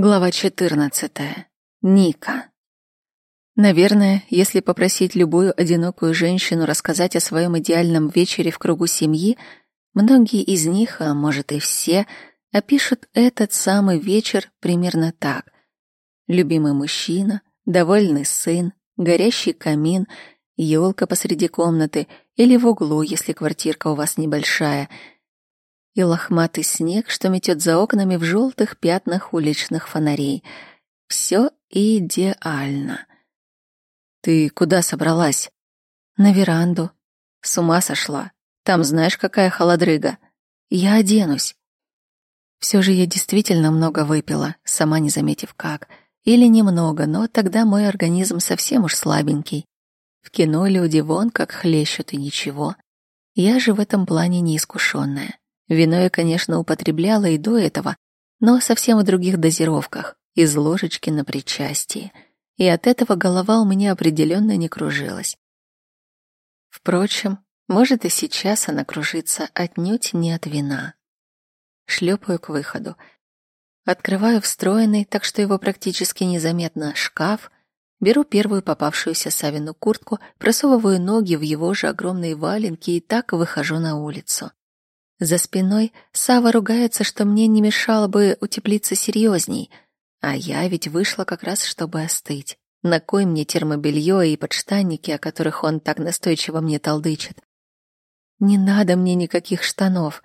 Глава 14. Ника. Наверное, если попросить любую одинокую женщину рассказать о своем идеальном вечере в кругу семьи, многие из них, а может и все, опишут этот самый вечер примерно так. Любимый мужчина, довольный сын, горящий камин, елка посреди комнаты или в углу, если квартирка у вас небольшая — и лохматый снег, что метет за окнами в желтых пятнах уличных фонарей. Все идеально. Ты куда собралась? На веранду. С ума сошла. Там знаешь, какая холодрыга. Я оденусь. Все же я действительно много выпила, сама не заметив как. Или немного, но тогда мой организм совсем уж слабенький. В кино люди вон как хлещут и ничего. Я же в этом плане неискушенная. Вино я, конечно, употребляла и до этого, но совсем в других дозировках, из ложечки на причастие. И от этого голова у меня определенно не кружилась. Впрочем, может и сейчас она кружится отнюдь не от вина. Шлепаю к выходу. Открываю встроенный, так что его практически незаметно, шкаф, беру первую попавшуюся Савину куртку, просовываю ноги в его же огромные валенки и так выхожу на улицу. За спиной Сава ругается, что мне не мешало бы утеплиться серьезней, а я ведь вышла как раз, чтобы остыть. На кой мне термобелье и подштанники, о которых он так настойчиво мне толдычит? Не надо мне никаких штанов.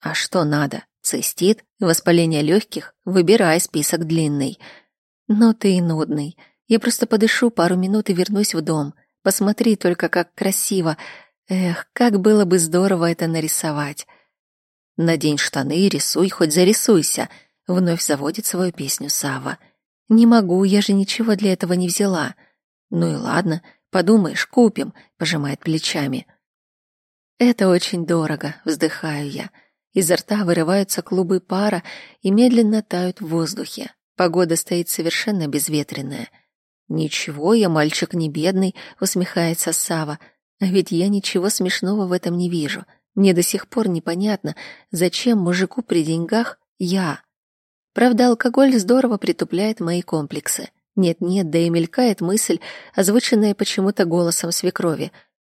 А что надо? Цистит? Воспаление легких? Выбирай список длинный. Но ты и нудный. Я просто подышу пару минут и вернусь в дом. Посмотри только, как красиво. Эх, как было бы здорово это нарисовать. Надень штаны рисуй, хоть зарисуйся. Вновь заводит свою песню Сава. Не могу, я же ничего для этого не взяла. Ну и ладно, подумаешь, купим, пожимает плечами. Это очень дорого, вздыхаю я. Изо рта вырываются клубы пара и медленно тают в воздухе. Погода стоит совершенно безветренная. Ничего, я мальчик не бедный, усмехается Сава. А ведь я ничего смешного в этом не вижу. Мне до сих пор непонятно, зачем мужику при деньгах я. Правда, алкоголь здорово притупляет мои комплексы. Нет-нет, да и мелькает мысль, озвученная почему-то голосом свекрови.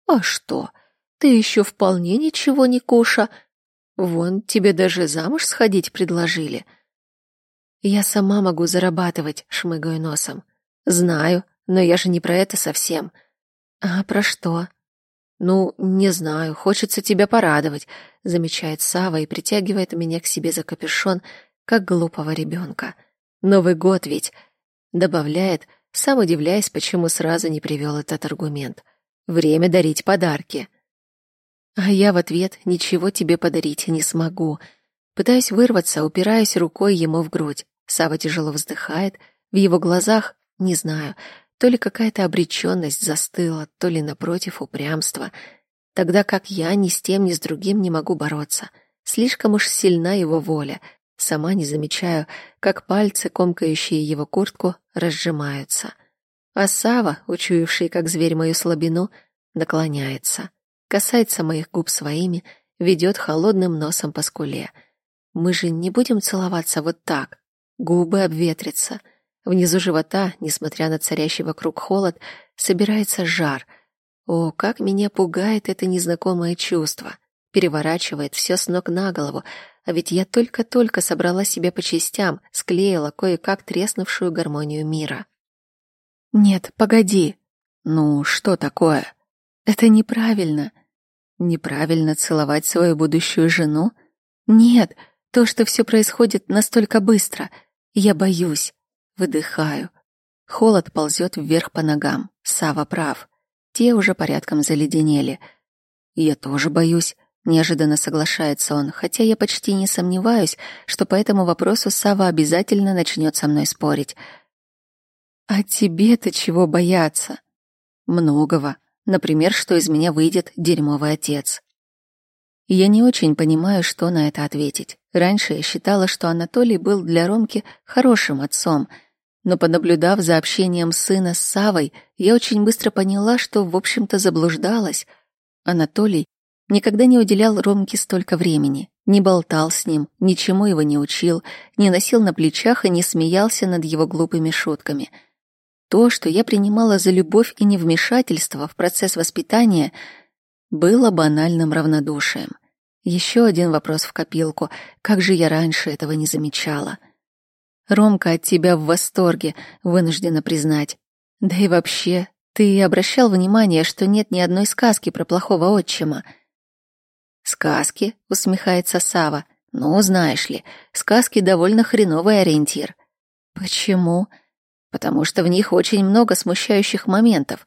«А что? Ты еще вполне ничего не куша. Вон, тебе даже замуж сходить предложили». «Я сама могу зарабатывать», — шмыгаю носом. «Знаю, но я же не про это совсем». «А про что?» «Ну, не знаю, хочется тебя порадовать», — замечает Сава и притягивает меня к себе за капюшон, как глупого ребенка. «Новый год ведь», — добавляет, сам удивляясь, почему сразу не привел этот аргумент. «Время дарить подарки». А я в ответ ничего тебе подарить не смогу. Пытаюсь вырваться, упираясь рукой ему в грудь. Сава тяжело вздыхает, в его глазах, не знаю, то ли какая-то обреченность застыла, то ли, напротив, упрямство. Тогда как я ни с тем, ни с другим не могу бороться. Слишком уж сильна его воля. Сама не замечаю, как пальцы, комкающие его куртку, разжимаются. А Сава, учуявший, как зверь, мою слабину, наклоняется. Касается моих губ своими, ведет холодным носом по скуле. Мы же не будем целоваться вот так. Губы обветрятся — Внизу живота, несмотря на царящий вокруг холод, собирается жар. О, как меня пугает это незнакомое чувство. Переворачивает все с ног на голову, а ведь я только-только собрала себя по частям, склеила кое-как треснувшую гармонию мира. «Нет, погоди. Ну, что такое? Это неправильно. Неправильно целовать свою будущую жену? Нет, то, что все происходит настолько быстро. Я боюсь. Выдыхаю. Холод ползет вверх по ногам. Сава прав. Те уже порядком заледенели. Я тоже боюсь. Неожиданно соглашается он, хотя я почти не сомневаюсь, что по этому вопросу Сава обязательно начнет со мной спорить. А тебе-то чего бояться? Многого. Например, что из меня выйдет дерьмовый отец. Я не очень понимаю, что на это ответить. Раньше я считала, что Анатолий был для Ромки хорошим отцом, но понаблюдав за общением сына с Савой, я очень быстро поняла, что, в общем-то, заблуждалась. Анатолий никогда не уделял Ромке столько времени, не болтал с ним, ничему его не учил, не носил на плечах и не смеялся над его глупыми шутками. То, что я принимала за любовь и невмешательство в процесс воспитания, было банальным равнодушием. Еще один вопрос в копилку. Как же я раньше этого не замечала? Ромка от тебя в восторге, вынуждена признать. Да и вообще, ты обращал внимание, что нет ни одной сказки про плохого отчима? Сказки, усмехается Сава. Ну, знаешь ли, сказки довольно хреновый ориентир. Почему? Потому что в них очень много смущающих моментов.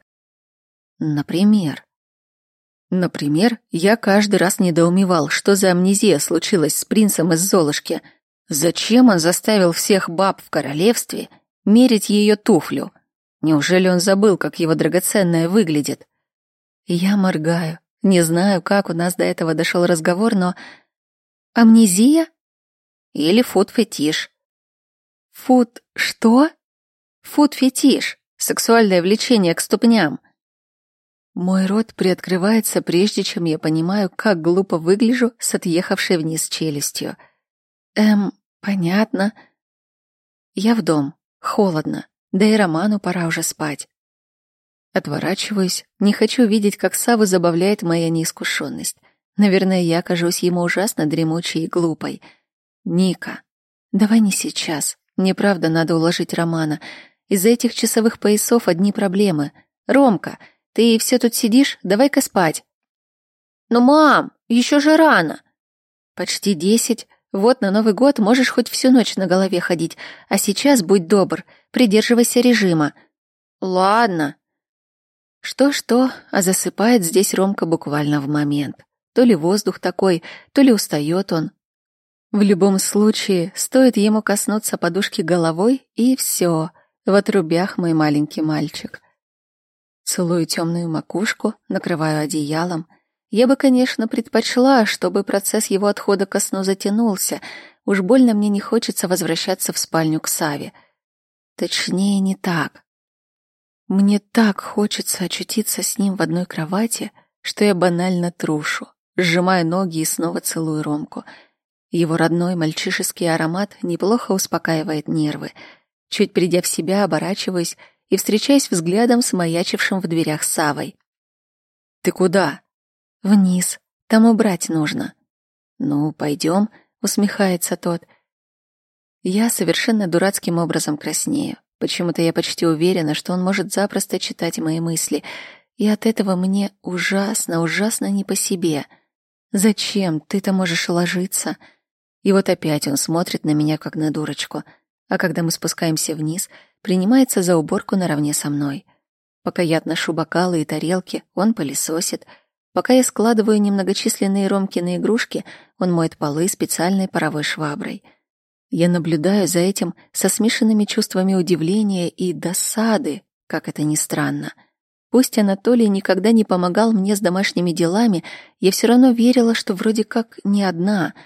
Например, Например, я каждый раз недоумевал, что за амнезия случилась с принцем из Золушки. Зачем он заставил всех баб в королевстве мерить ее туфлю? Неужели он забыл, как его драгоценная выглядит? Я моргаю. Не знаю, как у нас до этого дошел разговор, но... Амнезия? Или фуд-фетиш? Фуд... что? Фуд-фетиш. Сексуальное влечение к ступням. Мой рот приоткрывается, прежде чем я понимаю, как глупо выгляжу с отъехавшей вниз челюстью. Эм, понятно. Я в дом. Холодно. Да и Роману пора уже спать. Отворачиваюсь. Не хочу видеть, как Саву забавляет моя неискушенность. Наверное, я кажусь ему ужасно дремучей и глупой. Ника, давай не сейчас. Мне правда надо уложить Романа. Из-за этих часовых поясов одни проблемы. Ромка, ты все тут сидишь? Давай-ка спать. Ну, мам, еще же рано. Почти десять. Вот на Новый год можешь хоть всю ночь на голове ходить, а сейчас будь добр, придерживайся режима. Ладно. Что-что, а засыпает здесь Ромка буквально в момент. То ли воздух такой, то ли устает он. В любом случае, стоит ему коснуться подушки головой, и все, в отрубях мой маленький мальчик. Целую темную макушку, накрываю одеялом. Я бы, конечно, предпочла, чтобы процесс его отхода ко сну затянулся. Уж больно мне не хочется возвращаться в спальню к Саве. Точнее, не так. Мне так хочется очутиться с ним в одной кровати, что я банально трушу, сжимаю ноги и снова целую Ромку. Его родной мальчишеский аромат неплохо успокаивает нервы. Чуть придя в себя, оборачиваюсь и встречаясь взглядом с маячившим в дверях Савой. «Ты куда?» «Вниз. Там убрать нужно». «Ну, пойдем», — усмехается тот. Я совершенно дурацким образом краснею. Почему-то я почти уверена, что он может запросто читать мои мысли, и от этого мне ужасно, ужасно не по себе. Зачем? Ты-то можешь ложиться. И вот опять он смотрит на меня, как на дурочку. А когда мы спускаемся вниз — принимается за уборку наравне со мной. Пока я отношу бокалы и тарелки, он пылесосит. Пока я складываю немногочисленные Ромкины игрушки, он моет полы специальной паровой шваброй. Я наблюдаю за этим со смешанными чувствами удивления и досады, как это ни странно. Пусть Анатолий никогда не помогал мне с домашними делами, я все равно верила, что вроде как не одна —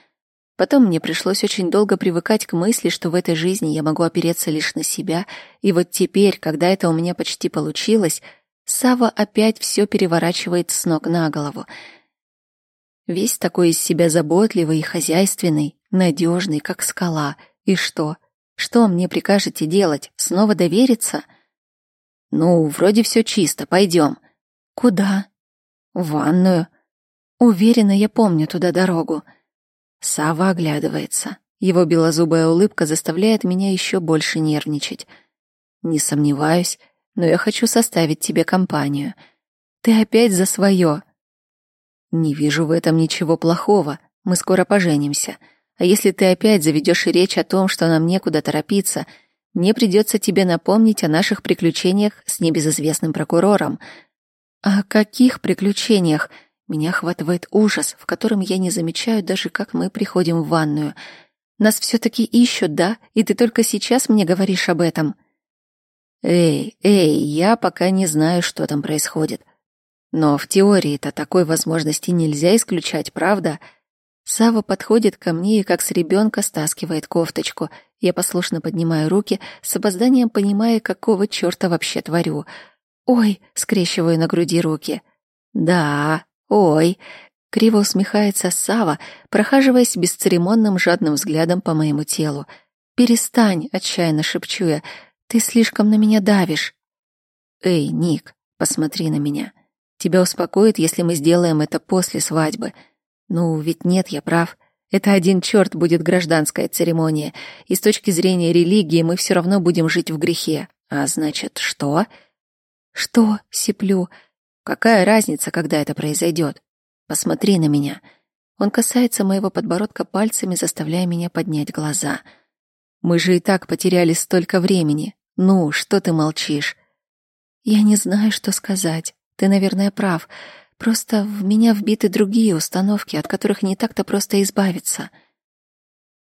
Потом мне пришлось очень долго привыкать к мысли, что в этой жизни я могу опереться лишь на себя, и вот теперь, когда это у меня почти получилось, Сава опять все переворачивает с ног на голову. Весь такой из себя заботливый и хозяйственный, надежный, как скала. И что? Что мне прикажете делать? Снова довериться? Ну, вроде все чисто, пойдем. Куда? В ванную. Уверена, я помню туда дорогу. Сава оглядывается. Его белозубая улыбка заставляет меня еще больше нервничать. Не сомневаюсь, но я хочу составить тебе компанию. Ты опять за свое. Не вижу в этом ничего плохого. Мы скоро поженимся. А если ты опять заведешь речь о том, что нам некуда торопиться, мне придется тебе напомнить о наших приключениях с небезызвестным прокурором. О каких приключениях? Меня охватывает ужас, в котором я не замечаю даже, как мы приходим в ванную. Нас все-таки ищут, да? И ты только сейчас мне говоришь об этом. Эй, эй, я пока не знаю, что там происходит. Но в теории-то такой возможности нельзя исключать, правда? Сава подходит ко мне и как с ребенка стаскивает кофточку. Я послушно поднимаю руки, с опозданием понимая, какого черта вообще творю. «Ой!» — скрещиваю на груди руки. «Да, Ой, Криво усмехается Сава, прохаживаясь бесцеремонным жадным взглядом по моему телу. «Перестань!» — отчаянно шепчу я. «Ты слишком на меня давишь!» «Эй, Ник, посмотри на меня. Тебя успокоит, если мы сделаем это после свадьбы. Ну, ведь нет, я прав. Это один черт будет гражданская церемония, и с точки зрения религии мы все равно будем жить в грехе. А значит, что? Что? Сиплю. Какая разница, когда это произойдет? Посмотри на меня. Он касается моего подбородка пальцами, заставляя меня поднять глаза. Мы же и так потеряли столько времени. Ну, что ты молчишь? Я не знаю, что сказать. Ты, наверное, прав. Просто в меня вбиты другие установки, от которых не так-то просто избавиться.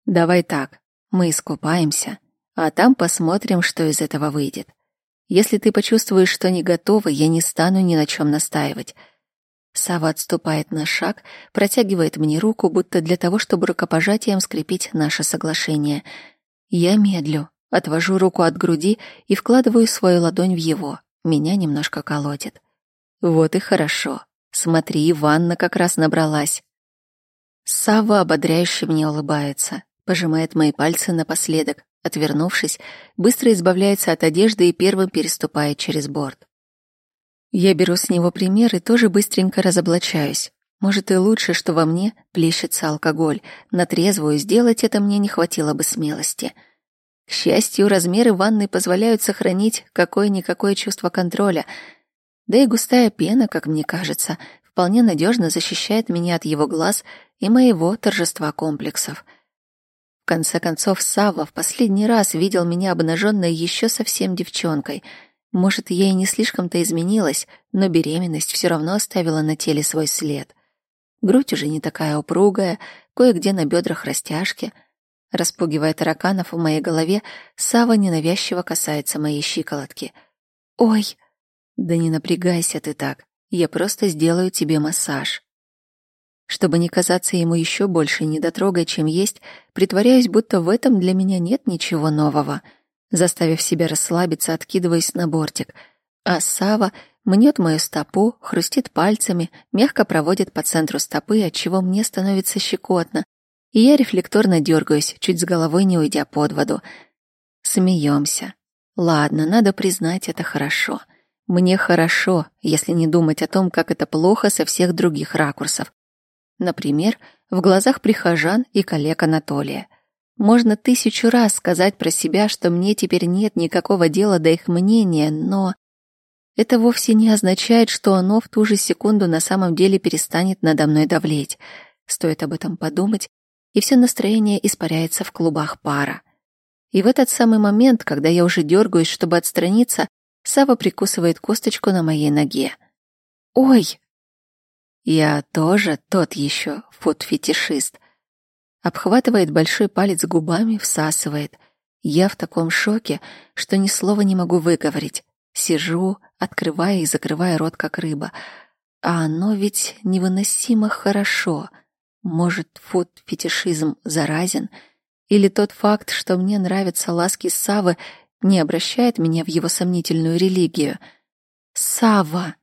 Давай так. Мы искупаемся, а там посмотрим, что из этого выйдет. Если ты почувствуешь, что не готова, я не стану ни на чем настаивать. Сава отступает на шаг, протягивает мне руку, будто для того, чтобы рукопожатием скрепить наше соглашение. Я медлю, отвожу руку от груди и вкладываю свою ладонь в его. Меня немножко колотит. Вот и хорошо. Смотри, ванна как раз набралась. Сава ободряюще мне улыбается, пожимает мои пальцы напоследок, отвернувшись, быстро избавляется от одежды и первым переступает через борт. Я беру с него пример и тоже быстренько разоблачаюсь. Может, и лучше, что во мне плещется алкоголь. На трезвую сделать это мне не хватило бы смелости. К счастью, размеры ванны позволяют сохранить какое-никакое чувство контроля — да и густая пена, как мне кажется, вполне надежно защищает меня от его глаз и моего торжества комплексов. В конце концов, Савва в последний раз видел меня обнаженной еще совсем девчонкой. Может, я и не слишком-то изменилась, но беременность все равно оставила на теле свой след. Грудь уже не такая упругая, кое-где на бедрах растяжки. Распугивая тараканов в моей голове, Сава ненавязчиво касается моей щиколотки. «Ой!» Да не напрягайся ты так. Я просто сделаю тебе массаж. Чтобы не казаться ему еще больше недотрогой, чем есть, притворяюсь, будто в этом для меня нет ничего нового. Заставив себя расслабиться, откидываясь на бортик. А Сава мнет мою стопу, хрустит пальцами, мягко проводит по центру стопы, от чего мне становится щекотно. И я рефлекторно дергаюсь, чуть с головой не уйдя под воду. Смеемся. Ладно, надо признать, это хорошо. — мне хорошо, если не думать о том, как это плохо со всех других ракурсов. Например, в глазах прихожан и коллег Анатолия. Можно тысячу раз сказать про себя, что мне теперь нет никакого дела до их мнения, но это вовсе не означает, что оно в ту же секунду на самом деле перестанет надо мной давлеть. Стоит об этом подумать, и все настроение испаряется в клубах пара. И в этот самый момент, когда я уже дергаюсь, чтобы отстраниться, Сава прикусывает косточку на моей ноге. «Ой!» «Я тоже тот еще фуд-фетишист». Обхватывает большой палец губами, всасывает. Я в таком шоке, что ни слова не могу выговорить. Сижу, открывая и закрывая рот, как рыба. А оно ведь невыносимо хорошо. Может, фуд-фетишизм заразен? Или тот факт, что мне нравятся ласки Савы, не обращает меня в его сомнительную религию. Сава.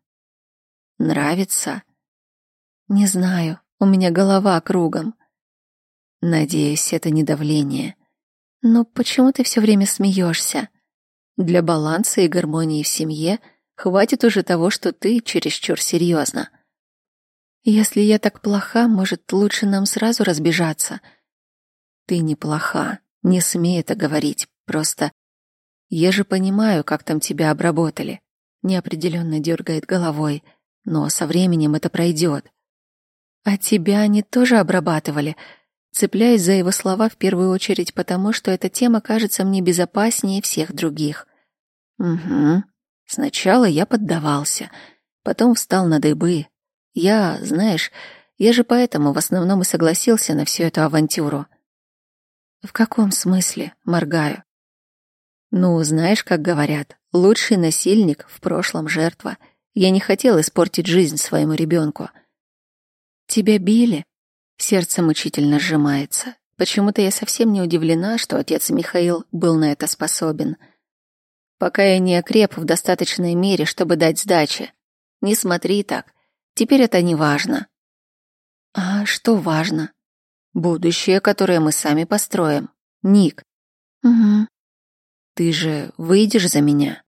Нравится? Не знаю, у меня голова кругом. Надеюсь, это не давление. Но почему ты все время смеешься? Для баланса и гармонии в семье хватит уже того, что ты чересчур серьезно. Если я так плоха, может, лучше нам сразу разбежаться? Ты не плоха, не смей это говорить. Просто я же понимаю, как там тебя обработали. Неопределенно дергает головой. Но со временем это пройдет. А тебя они тоже обрабатывали? Цепляюсь за его слова в первую очередь потому, что эта тема кажется мне безопаснее всех других. Угу. Сначала я поддавался, потом встал на дыбы. Я, знаешь, я же поэтому в основном и согласился на всю эту авантюру. В каком смысле? Моргаю. Ну, знаешь, как говорят, лучший насильник в прошлом жертва. Я не хотел испортить жизнь своему ребенку. Тебя били? Сердце мучительно сжимается. Почему-то я совсем не удивлена, что отец Михаил был на это способен. Пока я не окреп в достаточной мере, чтобы дать сдачи. Не смотри так. Теперь это не важно. А что важно? Будущее, которое мы сами построим. Ник. Угу. Ты же выйдешь за меня?